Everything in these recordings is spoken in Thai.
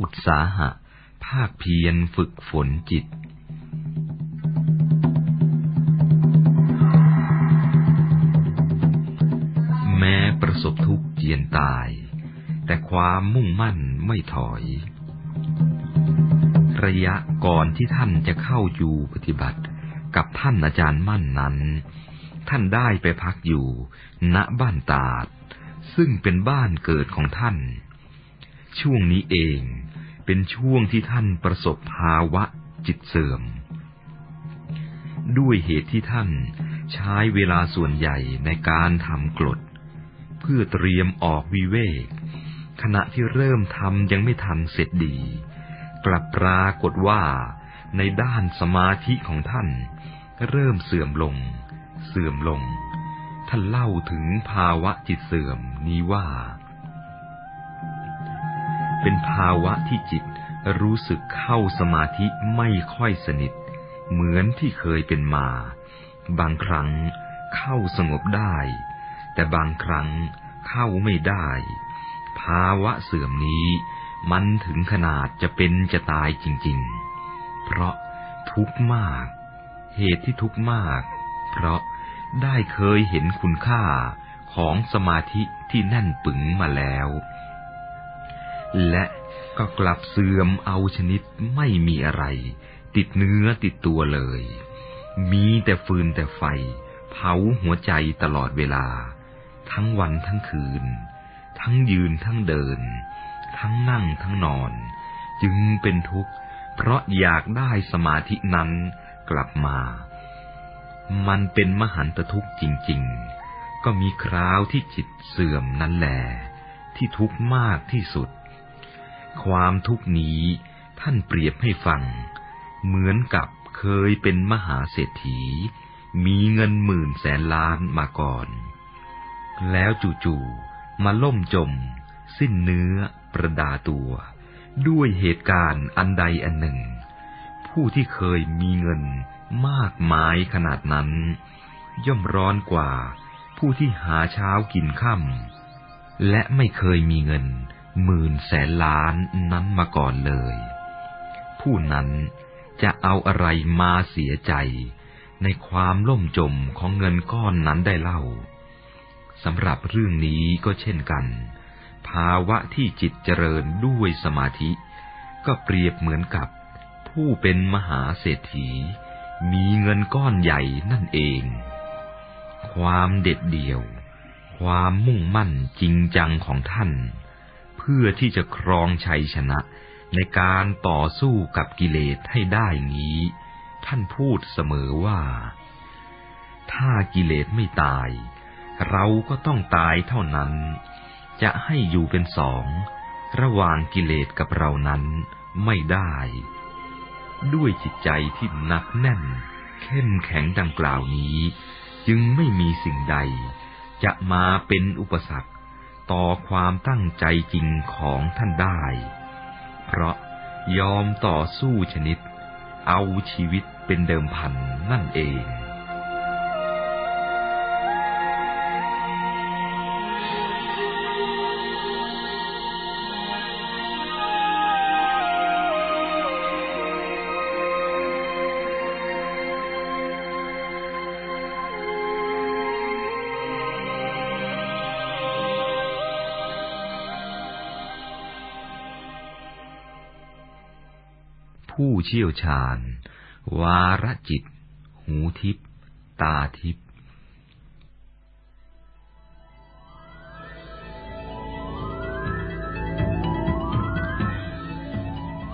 อุตสาหะ ภาคเพียรฝึกฝนจิต แม้ประสบทุกข์เจียนตาย แต่ความมุ่งมั่นไม่ถอย ระยะก่อนที่ท่านจะเข้าอยู่ปฏิบัติกับท่านอาจารย์มั่นนั้น ท่านได้ไปพักอยู่ ณบ้านตาดซึ่งเป็นบ้านเกิดของท่าน ช่วงนี้เอง เป็นช่วงที่ท่านประสบภาวะจิตเสื่อม ด้วยเหตุที่ท่านใช้เวลาส่วนใหญ่ในการทำกรดเพื่อเตรียมออกวิเวก ขณะที่เริ่มทำยังไม่ทันเสร็จดี กลับปรากฏว่าในด้านสมาธิของท่าน เริ่มเสื่อมลง เสื่อมลง ท่านเล่าถึงภาวะจิตเสื่อมนี้ว่า เป็นภาวะที่จิต รู้สึกเข้าสมาธิไม่ค่อยสนิท เหมือนที่เคยเป็นมา บางครั้งเข้าสงบได้ แต่บางครั้งเข้าไม่ได้ ภาวะเสื่อมนี้มันถึงขนาดจะเป็นจะตายจริง ๆ เพราะทุกข์มาก เหตุที่ทุกข์มาก เพราะได้เคยเห็นคุณค่าของสมาธิที่แน่นปึงมาแล้ว และ ก็กลับเสื่อมเอาชนิดไม่มีอะไร ติดเนื้อติดตัวเลย มีแต่ฟืนแต่ไฟ เผาหัวใจตลอดเวลา ทั้งวันทั้งคืน ทั้งยืนทั้งเดิน ทั้งนั่งทั้งนอน จึงเป็นทุกข์ เพราะอยากได้สมาธินั้นกลับมา มันเป็นมหันตทุกข์จริง ๆ ก็มีคราวที่จิตเสื่อมนั่นแหละที่ทุกข์มากที่สุด ความทุกนี้ท่านเปรียบให้ฟัง เหมือนกับเคยเป็นมหาเศรษฐี มีเงินหมื่นแสนล้านมาก่อน แล้วจู่ๆมาล่มจม สิ้นเนื้อประดาตัว ด้วยเหตุการณ์อันใดอันหนึ่ง ผู้ที่เคยมีเงินมากมายขนาดนั้น ย่อมร้อนกว่าผู้ที่หาเช้ากินค่ำและไม่เคยมีเงิน หมื่นแสนล้านนั้นมาก่อนเลย ผู้นั้นจะเอาอะไรมาเสียใจ ในความล่มจมของเงินก้อนนั้นได้เล่าสำหรับเรื่องนี้ก็เช่นกัน ภาวะที่จิตเจริญด้วยสมาธิ ก็เปรียบเหมือนกับ ผู้เป็นมหาเศรษฐี มีเงินก้อนใหญ่นั่นเอง ความเด็ดเดี่ยว ความมุ่งมั่นจริงจังของท่าน พื่อที่จะครองชัยชนะ ในการต่อสู้กับกิเลสให้ได้นี้ ท่านพูดเสมอว่า ถ้ากิเลสไม่ตาย เราก็ต้องตายเท่านั้น จะให้อยู่เป็นสอง ระหว่างกิเลสกับเรานั้นไม่ได้ ด้วยจิตใจที่หนักแน่น เข้มแข็งดังกล่าวนี้ จึงไม่มีสิ่งใดจะมาเป็นอุปสรรค ต่อความตั้งใจจริงของท่านได้ เพราะยอมต่อสู้ชนิด เอาชีวิตเป็นเดิมพันนั่นเอง เชี่ยวชาญ วาระจิต หูทิพตาทิพ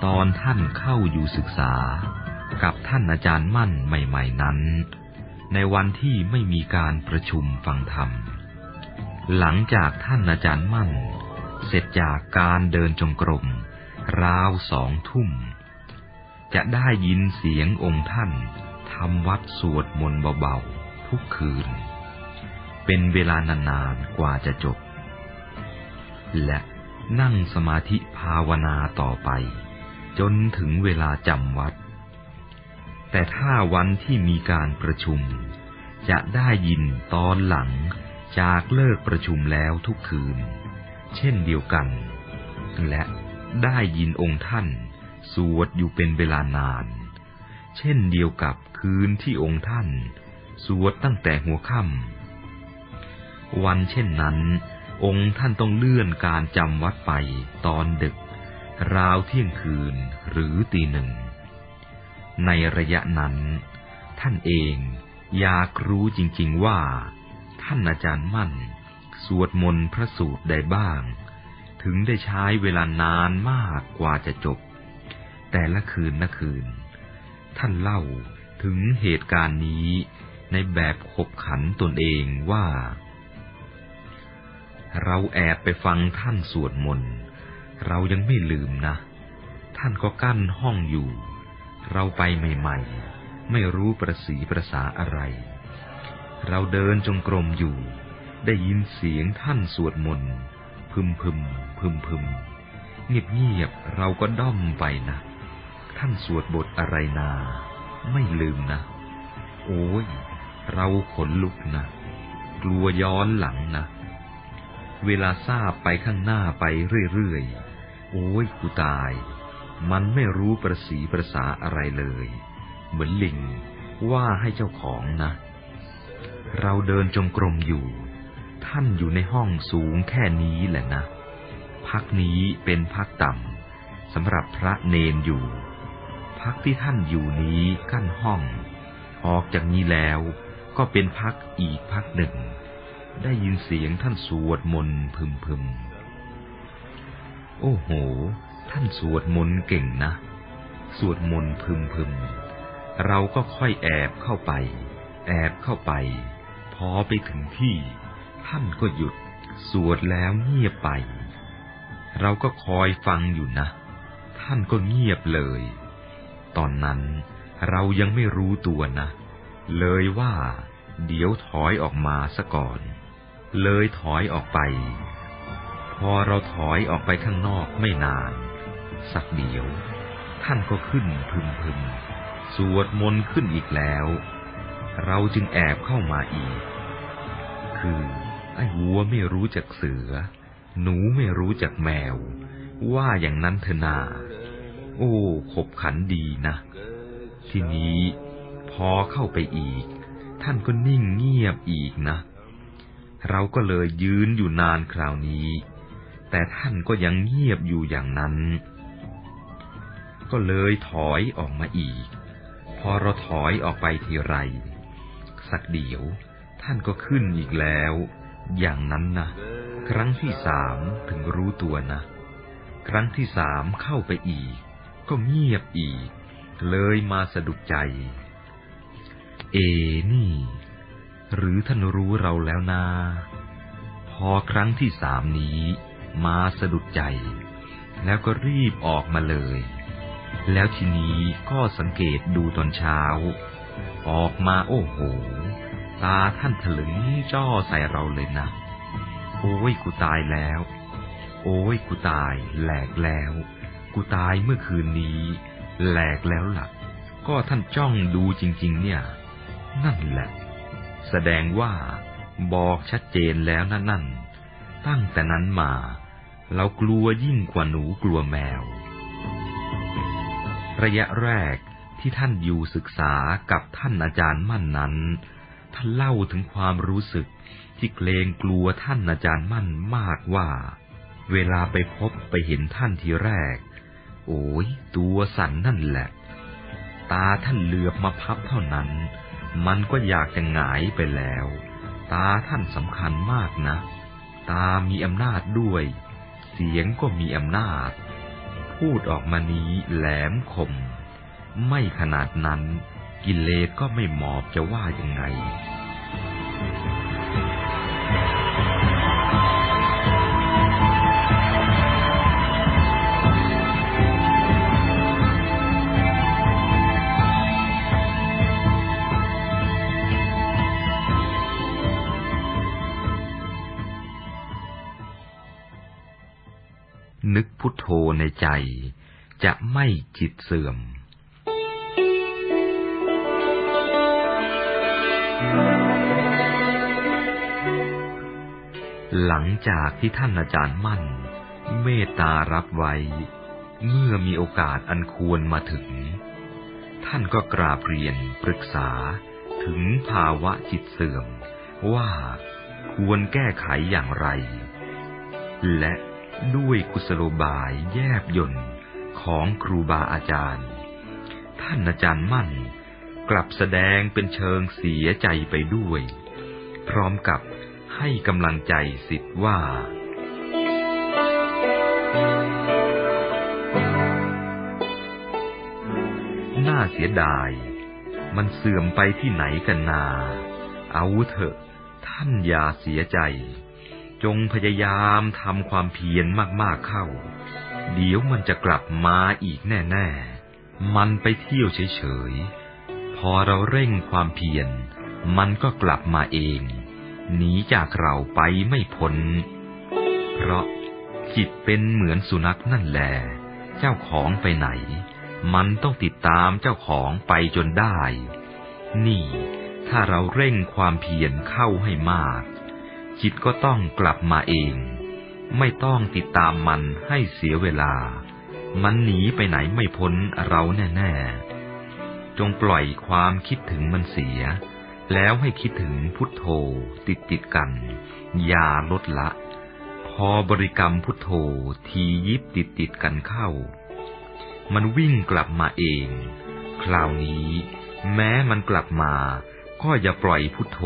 ตอนท่านเข้าอยู่ศึกษากับท่านอาจารย์มั่นใหม่ ๆนั้น ในวันที่ไม่มีการประชุมฟังธรรม หลังจากท่านอาจารย์มั่น เสร็จจากการเดินจงกรมราวสองทุ่ม จะได้ยินเสียงองค์ท่านทำวัดสวดมนต์เบาๆ ทุกคืน เป็นเวลานานๆกว่าจะจบ และนั่งสมาธิภาวนาต่อไป จนถึงเวลาจำวัด แต่ถ้าวันที่มีการประชุม จะได้ยินตอนหลังจากเลิกประชุมแล้วทุกคืน เช่นเดียวกัน และได้ยินองค์ท่าน สวดอยู่เป็นเวลานาน เช่นเดียวกับคืนที่องค์ท่าน สวดตั้งแต่หัวค่ำวันเช่นนั้น องค์ท่านต้องเลื่อนการจำวัดไปตอนดึก ราวเที่ยงคืนหรือตีหนึ่ง ในระยะนั้น ท่านเองอยากรู้จริงๆว่า ท่านอาจารย์มั่น สวดมนต์พระสูตรใดบ้าง ถึงได้ใช้เวลานานมากกว่าจะจบ แต่ละคืนละคืน ท่านเล่าถึงเหตุการณ์นี้ในแบบขบขันตนเองว่า เราแอบไปฟังท่านสวดมนต์เรายังไม่ลืมนะ ท่านก็กั้นห้องอยู่ เราไปใหม่ๆ ไม่รู้ประสีประสาอะไร เราเดินจงกรมอยู่ ได้ยินเสียงท่านสวดมนต์พึมพึมพึมพึมเงียบเงียบเราก็ด้อมไปนะ ท่านสวดบทอะไรนา ไม่ลืมนะ โอ้ย เราขนลุกนะ กลัวย้อนหลังนะ เวลาทราบไปข้างหน้าไปเรื่อยๆ โอ้ยกูตาย มันไม่รู้ประสีประสาอะไรเลย เหมือนลิงว่าให้เจ้าของนะ เราเดินจงกรมอยู่ ท่านอยู่ในห้องสูงแค่นี้แหละนะ พักนี้เป็นพักต่ำสำหรับพระเนนอยู่ พักที่ท่านอยู่นี้กั้นห้อง ออกจากนี้แล้วก็เป็นพักอีกพักหนึ่ง ได้ยินเสียงท่านสวดมนต์พึมพึมโอ้โห ท่านสวดมนต์เก่งนะ สวดมนต์พึมพึมเราก็ค่อยแอบเข้าไป แอบเข้าไป พอไปถึงที่ ท่านก็หยุด สวดแล้วเงียบไป เราก็คอยฟังอยู่นะ ท่านก็เงียบเลย ตอนนั้นเรายังไม่รู้ตัวนะ เลยว่า เดี๋ยวถอยออกมาซะก่อน เลยถอยออกไป พอเราถอยออกไปข้างนอกไม่นาน สักเดียว ท่านก็ขึ้นพึมพึมสวดมนต์ขึ้นอีกแล้ว เราจึงแอบเข้ามาอีก คือไอ้วัวไม่รู้จักเสือ หนูไม่รู้จักแมว ว่าอย่างนั้นเถอนา โอ้ ขบขันดีนะ ทีนี้พอเข้าไปอีก ท่านก็นิ่งเงียบอีกนะ เราก็เลยยืนอยู่นานคราวนี้ แต่ท่านก็ยังเงียบอยู่อย่างนั้น ก็เลยถอยออกมาอีก พอเราถอยออกไปทีไร สักเดียว ท่านก็ขึ้นอีกแล้ว อย่างนั้นนะครั้งที่สามถึงรู้ตัวนะ ครั้งที่สามเข้าไปอีก ก็เงียบอีก เลยมาสะดุดใจ เอนี่ หรือท่านรู้เราแล้วนา พอครั้งที่สามนี้ มาสะดุดใจ แล้วก็รีบออกมาเลย แล้วทีนี้ก็สังเกตดูตอนเช้า ออกมาโอ้โห ตาท่านถลึงจ้อใส่เราเลยนะ โอ้ยกูตายแล้ว โอ้ยกูตายแหลกแล้ว กูตายเมื่อคืนนี้ แหลกแล้วล่ะก็ท่านจ้องดูจริง ๆ เนี่ย นั่นแหละ แสดงว่าบอกชัดเจนแล้วนั่นนั่นตั้งแต่นั้นมา เรากลัวยิ่งกว่าหนูกลัวแมว ระยะแรกที่ท่านอยู่ศึกษากับท่านอาจารย์มั่นนั้น ท่านเล่าถึงความรู้สึกที่เกรงกลัวท่านอาจารย์มั่นมากว่า เวลาไปพบไปเห็นท่านทีแรก โอ้ยตัวสั่นนั่นแหละ ตาท่านเหลือบมาพับเท่านั้น มันก็อยากจะหงายไปแล้ว ตาท่านสำคัญมากนะ ตามีอำนาจด้วย เสียงก็มีอำนาจ พูดออกมานี้แหลมคม ไม่ขนาดนั้น กิเลสก็ไม่หมอบจะว่ายังไง นึกพุทโธในใจ จะไม่จิตเสื่อม หลังจากที่ท่านอาจารย์มั่น เมตตารับไว้ เมื่อมีโอกาสอันควรมาถึง ท่านก็กราบเรียนปรึกษาถึงภาวะจิตเสื่อมว่าควรแก้ไขอย่างไร และ ด้วยกุศโลบายแยบยนต์ของครูบาอาจารย์ ท่านอาจารย์มั่นกลับแสดงเป็นเชิงเสียใจไปด้วย พร้อมกับให้กำลังใจสิทธิ์ว่า น่าเสียดาย มันเสื่อมไปที่ไหนกันนา เอาเถอะ ท่านอย่าเสียใจ จงพยายามทำความเพียรมากๆเข้า เดี๋ยวมันจะกลับมาอีกแน่ๆ มันไปเที่ยวเฉยๆ พอเราเร่งความเพียร มันก็กลับมาเอง หนีจากเราไปไม่พ้น เพราะจิตเป็นเหมือนสุนัขนั่นแหละ เจ้าของไปไหน มันต้องติดตามเจ้าของไปจนได้ นี่ ถ้าเราเร่งความเพียรเข้าให้มาก จิตก็ต้องกลับมาเอง ไม่ต้องติดตามมันให้เสียเวลา มันหนีไปไหนไม่พ้นเราแน่ ๆ จงปล่อยความคิดถึงมันเสีย แล้วให้คิดถึงพุทโธติดติดกัน อย่าลดละ พอบริกรรมพุทโธทียิบติดติดกันเข้า มันวิ่งกลับมาเอง คราวนี้ แม้มันกลับมา ก็อย่าปล่อยพุทโธ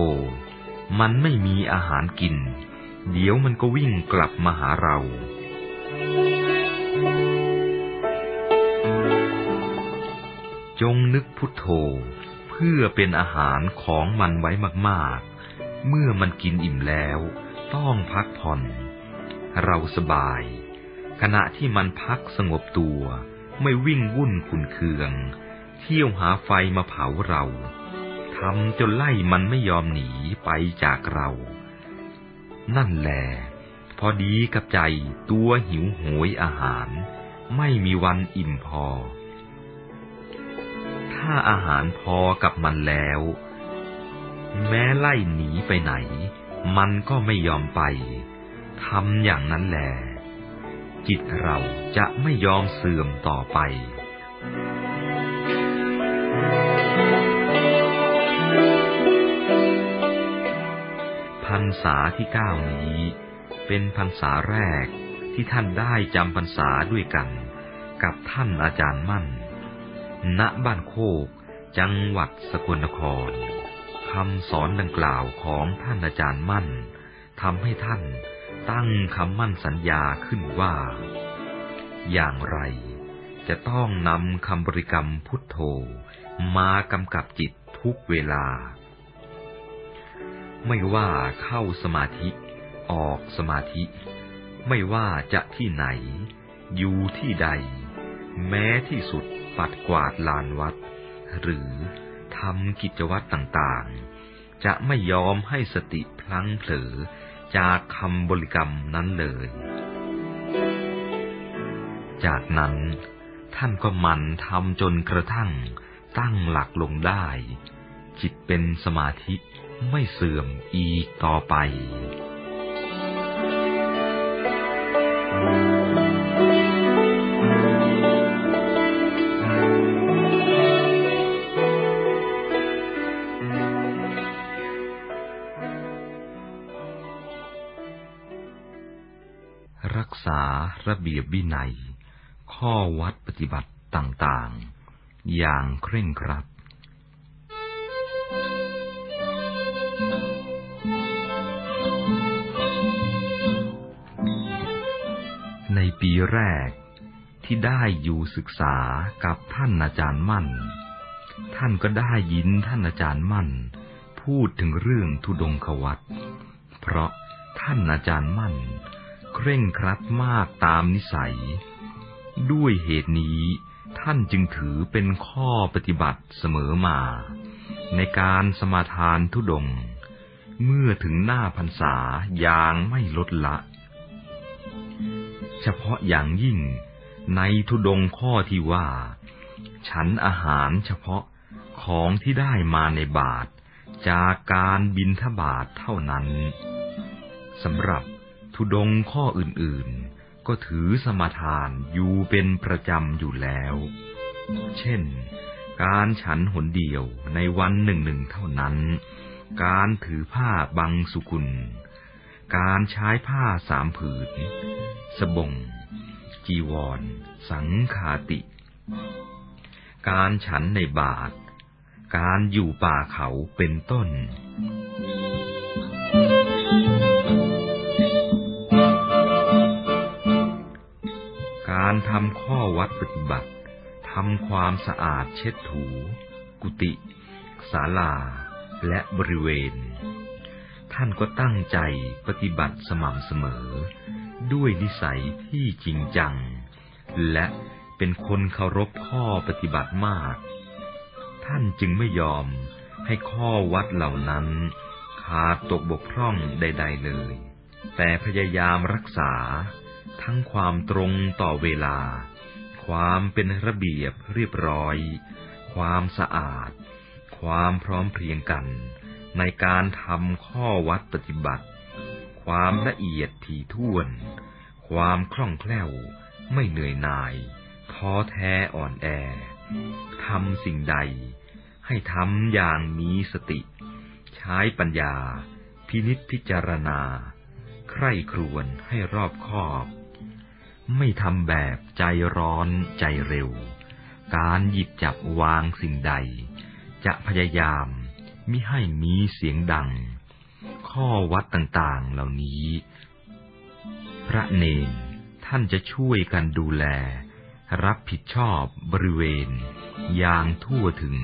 มันไม่มีอาหารกิน เดี๋ยวมันก็วิ่งกลับมาหาเรา จงนึกพุทโธ เพื่อเป็นอาหารของมันไว้มากๆ เมื่อมันกินอิ่มแล้ว ต้องพักผ่อน เราสบาย ขณะที่มันพักสงบตัว ไม่วิ่งวุ่นขุนเคือง เที่ยวหาไฟมาเผาเรา ทำจนไล่มันไม่ยอมหนีไปจากเรา นั่นแหละพอดีกับใจตัวหิวโหยอาหาร ไม่มีวันอิ่มพอ ถ้าอาหารพอกับมันแล้ว แม้ไล่หนีไปไหน มันก็ไม่ยอมไปทำอย่างนั้นแหละจิตเราจะไม่ยอมเสื่อมต่อไป ษาที่เก้านี้ เป็นพรรษาแรกที่ท่านได้จำพรรษาด้วยกัน กับท่านอาจารย์มั่น ณบ้านโคก จังหวัดสกลนครคำสอนดังกล่าวของท่านอาจารย์มั่นทำให้ท่านตั้งคำมั่นสัญญาขึ้นว่า อย่างไร จะต้องนำคำบริกรรมพุทโธมากำกับจิตทุกเวลา ไม่ว่าเข้าสมาธิ ออกสมาธิ ไม่ว่าจะที่ไหน อยู่ที่ใด แม้ที่สุดปัดกวาดลานวัด หรือทำกิจวัตรต่างๆ จะไม่ยอมให้สติพลั้งเผลอจากคำบริกรรมนั้นเลย จากนั้นท่านก็มันทำจนกระทั่งตั้งหลักลงได้ จิตเป็นสมาธิ ไม่เสื่อมอีกต่อไปรักษาระเบียบวินัย ข้อวัดปฏิบัติต่างๆ อย่างเคร่งครัด แรกที่ได้อยู่ศึกษากับท่านอาจารย์มั่น ท่านก็ได้ยินท่านอาจารย์มั่น พูดถึงเรื่องทุดงควัตเพราะท่านอาจารย์มั่น เคร่งครัดมากตามนิสัย ด้วยเหตุนี้ท่านจึงถือเป็นข้อปฏิบัติเสมอมา ในการสมาทานทุดง เมื่อถึงหน้าพรรษาอย่างไม่ลดละ เฉพาะอย่างยิ่งในทุดงข้อที่ว่า ฉันอาหารเฉพาะของที่ได้มาในบาท จากการบินทบาทเท่านั้นสำหรับทุดงข้ออื่นๆ ก็ถือสมาทานอยู่เป็นประจำอยู่แล้ว เช่น การฉันหนเดียวในวันหนึ่งหนึ่งเท่านั้น การถือผ้าบังสุกุล การใช้ผ้าสามผืน สบง จีวร สังขาติ การฉันในบาท การอยู่ป่าเขาเป็นต้น การทำข้อวัดปฏิบัติทำความสะอาดเช็ดถู กุฏิศาลา และบริเวณ ท่านก็ตั้งใจปฏิบัติสม่ำเสมอ ด้วยนิสัยที่จริงจัง และเป็นคนเคารพข้อปฏิบัติมาก ท่านจึงไม่ยอมให้ข้อวัดเหล่านั้นขาดตกบกพร่องใด ๆเลย แต่พยายามรักษาทั้งความตรงต่อเวลา ความเป็นระเบียบเรียบร้อย ความสะอาด ความพร้อมเพรียงกัน ในการทำข้อวัดปฏิบัติ ความละเอียดถี่ถ้วน ความคล่องแคล่ว ไม่เหนื่อยหน่าย ท้อแท้อ่อนแอทำสิ่งใด ให้ทำอย่างมีสติ ใช้ปัญญา พินิจพิจารณา ใคร่ครวญให้รอบคอบ ไม่ทำแบบใจร้อนใจเร็ว การหยิบจับวางสิ่งใด จะพยายาม มิให้มีเสียงดัง ข้อวัดต่างๆเหล่านี้ พระเนนท่านจะช่วยกันดูแล รับผิดชอบบริเวณ อย่างทั่วถึง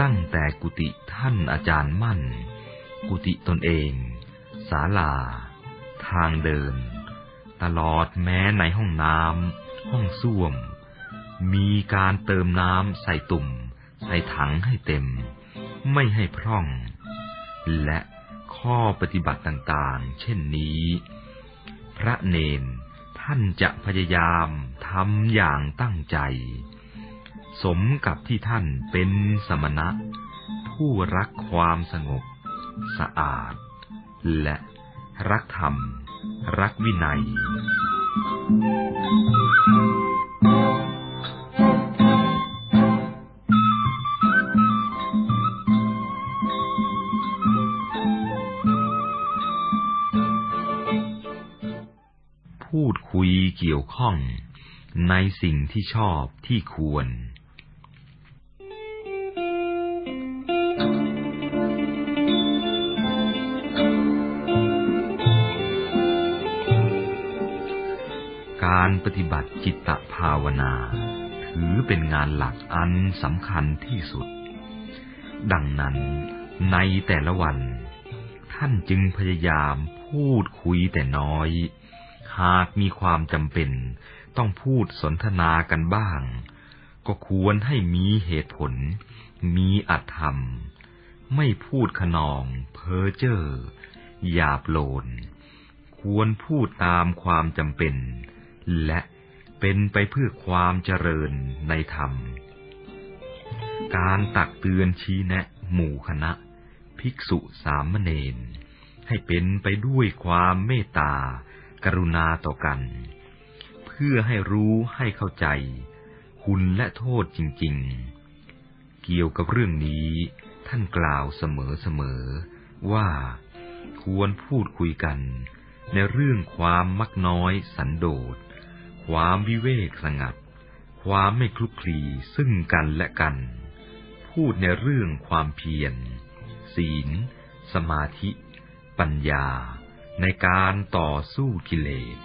ตั้งแต่กุฏิท่านอาจารย์มั่น กุฏิตนเองศาลา ทางเดิน ตลอดแม้ในห้องน้ำห้องส้วม มีการเติมน้ำใส่ตุ่ม ใส่ถังให้เต็ม ไม่ให้พร่อง และข้อปฏิบัติต่างๆ เช่นนี้ พระเนนท่านจะพยายามทำอย่างตั้งใจ สมกับที่ท่านเป็นสมณะ ผู้รักความสงบ สะอาด และรักธรรม รักวินัย ดคุยเกี่ยวข้อง ในสิ่งที่ชอบที่ควร การปฏิบัติจิตภาวนา ถือเป็นงานหลักอันสำคัญที่สุด ดังนั้นในแต่ละวัน ท่านจึงพยายามพูดคุยแต่น้อย หากมีความจำเป็น ต้องพูดสนทนากันบ้าง ก็ควรให้มีเหตุผล มีอัธรรม ไม่พูดขนอง เพ้อเจ้อหยาบโลน ควรพูดตามความจำเป็น และเป็นไปเพื่อความเจริญในธรรม การตักเตือนชี้แนะ หมู่คณะ ภิกษุสามเณรให้เป็นไปด้วยความเมตตา กรุณาต่อกัน เพื่อให้รู้ให้เข้าใจ คุณและโทษจริง ๆ เกี่ยวกับเรื่องนี้ ท่านกล่าวเสมอๆว่าควรพูดคุยกัน ในเรื่องความมักน้อยสันโดษ ความวิเวกสงัด ความไม่คลุกคลีซึ่งกันและกัน พูดในเรื่องความเพียร ศีล สมาธิ ปัญญา ในการต่อสู้กิเลส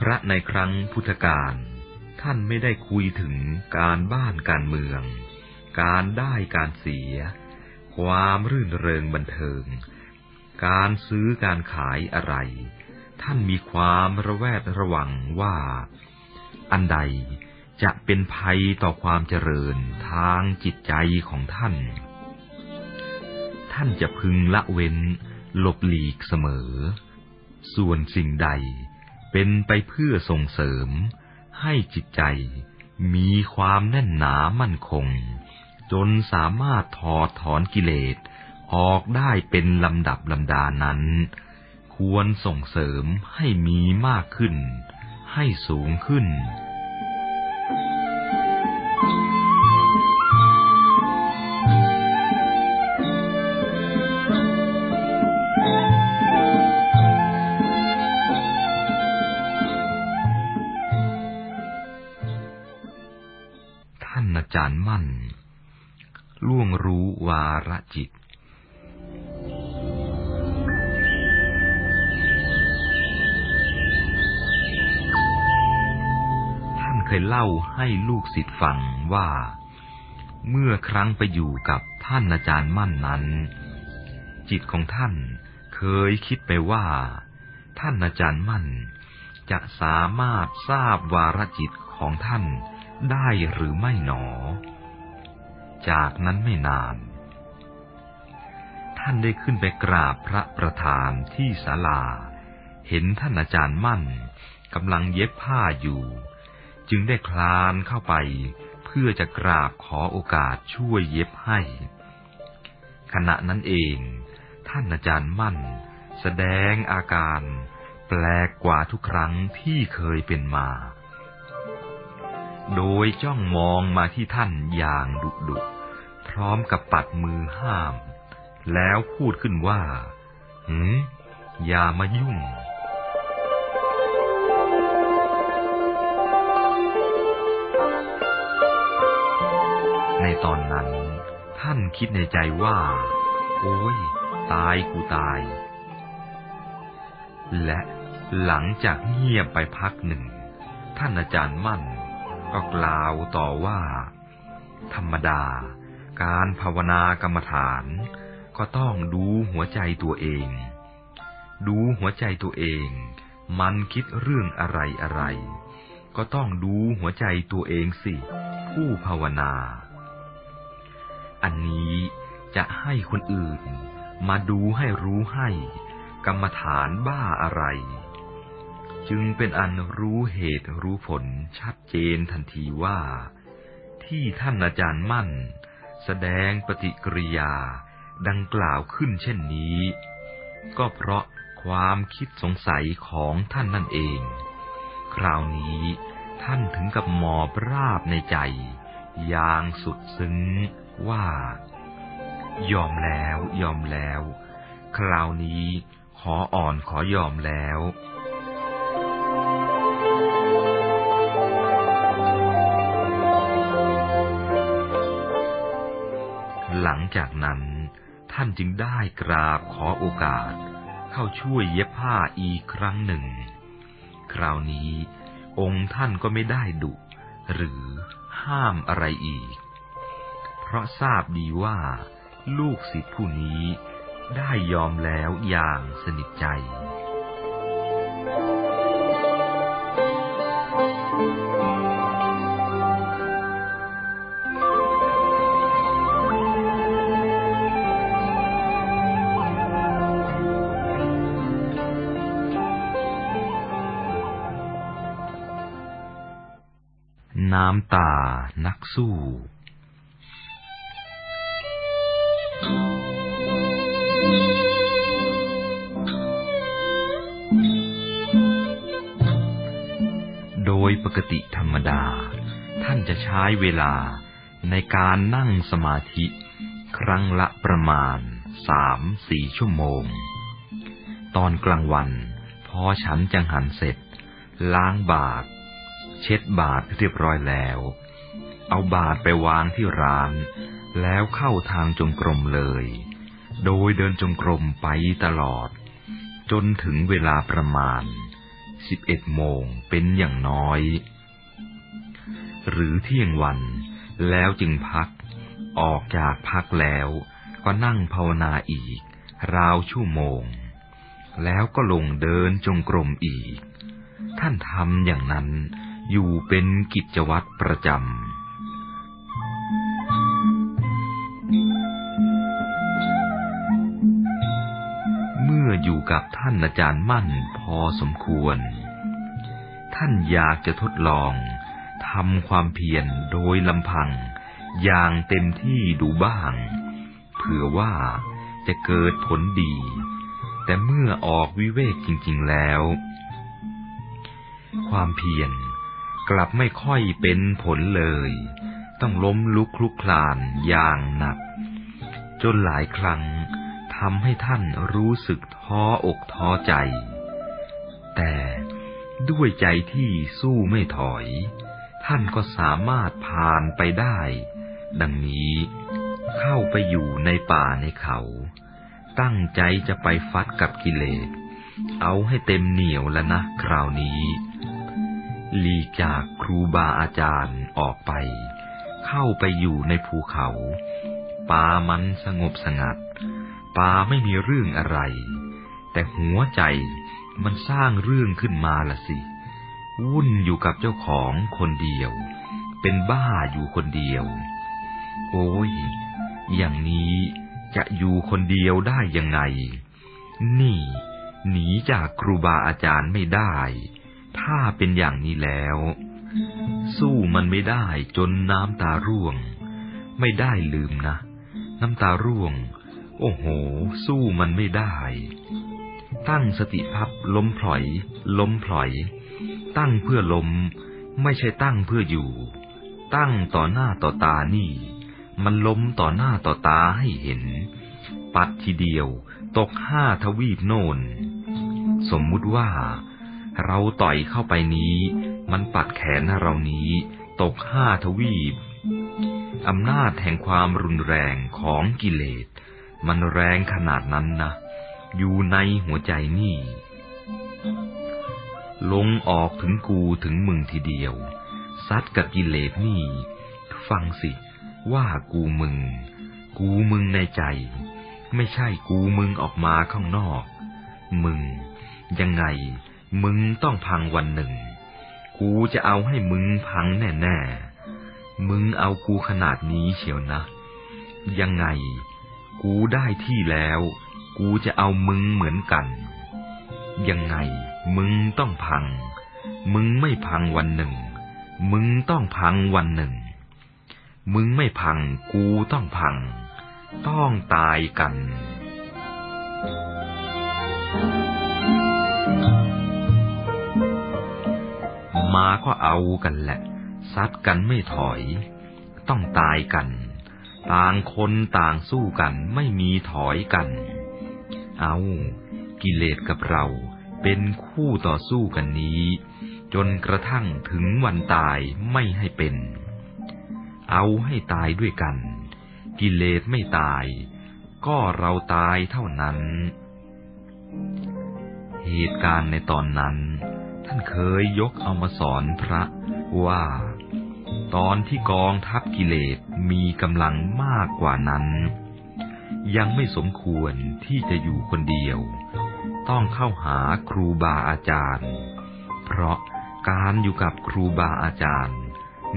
พระในครั้งพุทธกาลท่านไม่ได้คุยถึงการบ้านการเมือง การได้การเสีย ความรื่นเริงบันเทิง การซื้อการขายอะไร ท่านมีความระแวดระวังว่า อันใด จะเป็นภัยต่อความเจริญทางจิตใจของท่าน ท่านจะพึงละเว้นหลบหลีกเสมอ ส่วนสิ่งใดเป็นไปเพื่อส่งเสริม ให้จิตใจมีความแน่นหนามั่นคง จนสามารถถอดถอนกิเลสออกได้เป็นลำดับลำดานั้น ควรส่งเสริมให้มีมากขึ้น ให้สูงขึ้น จารย์มั่น ล่วงรู้วาระจิต เคยเล่าให้ลูกศิษย์ฟังว่า เมื่อครั้งไปอยู่กับท่านอาจารย์มั่นนั้น จิตของท่านเคยคิดไปว่า ท่านอาจารย์มั่น จะสามารถทราบวาระจิตของท่านได้หรือไม่หนอ จากนั้นไม่นาน ท่านได้ขึ้นไปกราบพระประธานที่ศาลา เห็นท่านอาจารย์มั่นกำลังเย็บผ้าอยู่ จึงได้คลานเข้าไป เพื่อจะกราบขอโอกาสช่วยเย็บให้ ขณะนั้นเอง ท่านอาจารย์มั่น แสดงอาการแปลกกว่าทุกครั้งที่เคยเป็นมา โดยจ้องมองมาที่ท่านอย่างดุดุพร้อมกับปัดมือห้าม แล้วพูดขึ้นว่า หืมอย่ามายุ่ง ตอนนั้น ท่านคิดในใจว่า โอ้ย ตายกูตาย และหลังจากเงียบไปพักหนึ่ง ท่านอาจารย์มั่น ก็กล่าวต่อว่า ธรรมดา การภาวนากรรมฐาน ก็ต้องดูหัวใจตัวเอง ดูหัวใจตัวเอง มันคิดเรื่องอะไรอะไรก็ต้องดูหัวใจตัวเองสิ ผู้ภาวนา อันนี้จะให้คนอื่น มาดูให้รู้ให้ กรรมฐานบ้าอะไร จึงเป็นอันรู้เหตุรู้ผลชัดเจนทันทีว่า ที่ท่านอาจารย์มั่น แสดงปฏิกิริยาดังกล่าวขึ้นเช่นนี้ ก็เพราะความคิดสงสัยของท่านนั่นเอง คราวนี้ท่านถึงกับหมอบราบในใจ อย่างสุดซึ้ง ว่า ยอมแล้ว ยอมแล้ว คราวนี้ขออ่อนขอยอมแล้วหลังจากนั้นท่านจึงได้กราบขอโอกาส เข้าช่วยเย็บผ้าอีกครั้งหนึ่ง คราวนี้ องค์ท่านก็ไม่ได้ดุหรือห้ามอะไรอีก เพราะทราบดีว่า ลูกศิษย์ผู้นี้ได้ยอมแล้วอย่างสนิทใจ น้ำตานักสู้ กติธรรมดา ท่านจะใช้เวลาในการนั่งสมาธิ ครั้งละประมาณสามสี่ชั่วโมง ตอนกลางวัน พอฉันจังหันเสร็จ ล้างบาทเช็ดบาทเรียบร้อยแล้ว เอาบาทไปวางที่ร้าน แล้วเข้าทางจงกรมเลย โดยเดินจงกรมไปตลอด จนถึงเวลาประมาณ สิบเอ็ดโมงเป็นอย่างน้อย หรือเที่ยงวันแล้วจึงพัก ออกจากพักแล้วก็นั่งภาวนาอีก ราวชั่วโมง แล้วก็ลงเดินจงกรมอีก ท่านทำอย่างนั้นอยู่เป็นกิจวัตรประจำเมื่ออยู่กับท่านอาจารย์มั่นพ อสมควร ท่านอยากจะทดลองทำความเพียรโดยลำพัง อย่างเต็มที่ดูบ้าง เผื่อว่าจะเกิดผลดี แต่เมื่อออกวิเวกจริง ๆแล้ว ความเพียรกลับไม่ค่อยเป็นผลเลย ต้องล้มลุกคลุกคลานอย่างหนัก จนหลายครั้งทำให้ท่านรู้สึกท้ออกท้อใจ แต่ด้วยใจที่สู้ไม่ถอย ท่านก็สามารถผ่านไปได้ ดังนี้เข้าไปอยู่ในป่าในเขา ตั้งใจจะไปฟัดกับกิเลส เอาให้เต็มเหนียวแล้วนะคราวนี้หลีจากครูบาอาจารย์ออกไป เข้าไปอยู่ในภูเขา ป่ามันสงบสงัด ป่าไม่มีเรื่องอะไร แต่หัวใจ มันสร้างเรื่องขึ้นมาละสิ วุ่นอยู่กับเจ้าของคนเดียว เป็นบ้าอยู่คนเดียว โอ้ย อย่างนี้จะอยู่คนเดียวได้ยังไง นี่ หนีจากครูบาอาจารย์ไม่ได้ ถ้าเป็นอย่างนี้แล้ว สู้มันไม่ได้จนน้ำตาร่วง ไม่ได้ลืมนะ น้ำตาร่วง โอ้โห สู้มันไม่ได้ ตั้งสติพับล้มพลอย ล้มพลอย ตั้งเพื่อล้ม ไม่ใช่ตั้งเพื่ออยู่ ตั้งต่อหน้าต่อตานี่ มันล้มต่อหน้าต่อตาให้เห็น ปัดทีเดียว ตกห้าทวีปโน่น สมมุติว่า เราต่อยเข้าไปนี้ มันปัดแขนเรานี้ ตกห้าทวีปอำนาจแห่งความรุนแรงของกิเลส มันแรงขนาดนั้นนะ อยู่ในหัวใจนี่ ลงออกถึงกูถึงมึงทีเดียว ซัดกับกิเลสนี่ ฟังสิว่ากูมึง กูมึงในใจ ไม่ใช่กูมึงออกมาข้างนอก มึง ยังไง มึงต้องพังวันหนึ่ง กูจะเอาให้มึงพังแน่ๆ มึงเอากูขนาดนี้เชียวนะ ยังไง กูได้ที่แล้ว กูจะเอามึงเหมือนกัน ยังไงมึงต้องพัง มึงไม่พังวันหนึ่ง มึงต้องพังวันหนึ่ง มึงไม่พังกูต้องพัง ต้องตายกันมาก็เอากันแหละ ซัดกันไม่ถอย ต้องตายกัน ต่างคนต่างสู้กันไม่มีถอยกัน เอา กิเลสกับเราเป็นคู่ต่อสู้กันนี้ จนกระทั่งถึงวันตายไม่ให้เป็น เอาให้ตายด้วยกัน กิเลสไม่ตาย ก็เราตายเท่านั้น เหตุการณ์ในตอนนั้น ท่านเคยยกเอามาสอนพระว่า ตอนที่กองทัพกิเลสมีกำลังมากกว่านั้น ยังไม่สมควรที่จะอยู่คนเดียว ต้องเข้าหาครูบาอาจารย์ เพราะการอยู่กับครูบาอาจารย์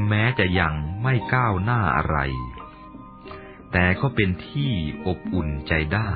แม้จะยังไม่ก้าวหน้าอะไร แต่ก็เป็นที่อบอุ่นใจได้